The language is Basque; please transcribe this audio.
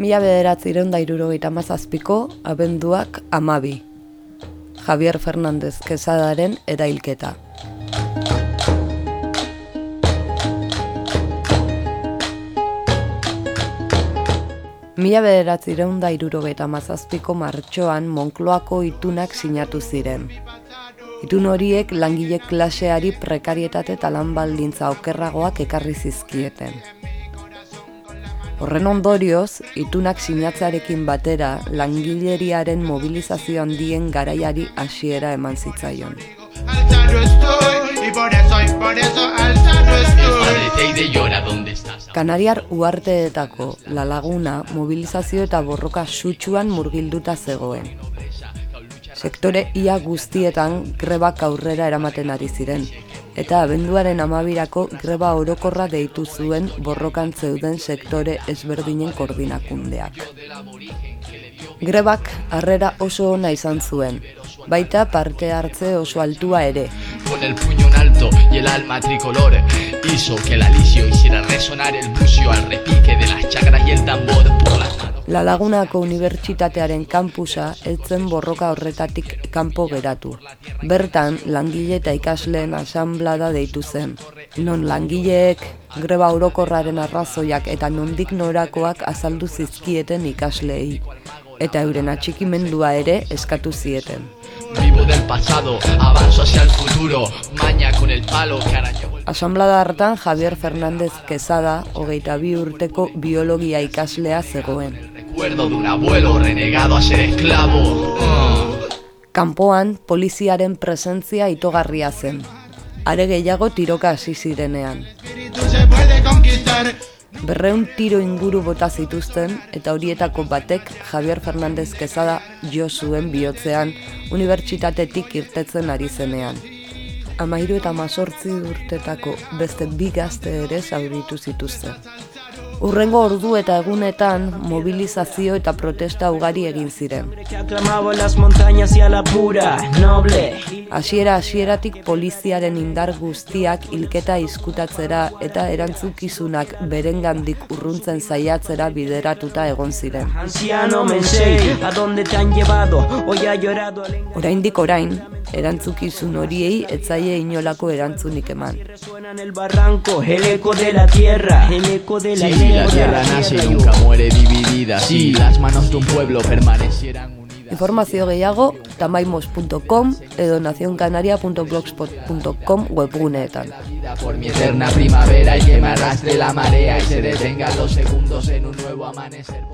Mila bederatzi ireunda irurogeita mazazpiko, abenduak amabi. Javier Fernandez Quesadaren erailketa. Mila bederatzi ireunda irurogeita mazazpiko martxoan Monkloako itunak sinatu ziren. Itun horiek langile klaseari prekarietate eta lan baldintza okerragoak ekarri zizkieten. Horren ondorioz, itunak sinatzearekin batera langileriaren mobilizazio handien garaiari hasiera eman zitzaion. Kanariar uarteetako La Laguna mobilizazio eta borroka sutsuan murgilduta zegoen. Sektore ia guztietan grebak aurrera eramaten ari ziren, eta abenduaren amabirako greba orokorra deitu zuen borrokan zeuden sektore ezberdinen koordinakundeak. Grebak harrera oso ona izan zuen, baita parte hartze oso altua ere. Con el puño en alto y el alma tricolor hizo que el alisio hiciera resonar el bucio al repique de las chakras y el tambor por las. La Lagunako Unibertsitatearen kampusa etzen borroka horretatik kanpo geratu. Bertan, langile eta ikasleen asamblada deitu zen. Non langileek, greba orokorraren arrazoiak eta nondik norakoak azaldu zizkieten ikasleei. Eta euren atxikimendua ere eskatu zieten. Vivo del pasado, avanzo hacia el futuro, maña con el palo que Asamblada hartan Javier Fernández Quesada, hogeita bi urteko biologia ikaslea zegoen recuerdo de un abuelo renegado a ser esclavo. Kanpoan poliziaren presentzia itogarria zen. Are gehiago tiroka hasi zirenean. Berreun tiro inguru bota zituzten eta horietako batek Javier Fernández Quesada jo zuen bihotzean unibertsitatetik irtetzen ari zenean. Amairu eta mazortzi urtetako beste bi gazte ere zauritu zituzten. Urrengo ordu eta egunetan mobilizazio eta protesta ugari egin ziren. Hasiera hasieratik poliziaren indar guztiak hilketa izkutatzera eta erantzukizunak berengandik urruntzen saiatzera bideratuta egon ziren. Oraindik orain, erantzukizun horiei etzaie inolako erantzunik eman. Si la tierra nace y nunca muere dividida, si las manos de un pueblo permanecieran unidas. Informazio gehiago tamaimos.com edo nacioncanaria.blogspot.com webguneetan. Por mi eterna primavera y que me arrastre la marea y se detengan los segundos en un nuevo amanecer.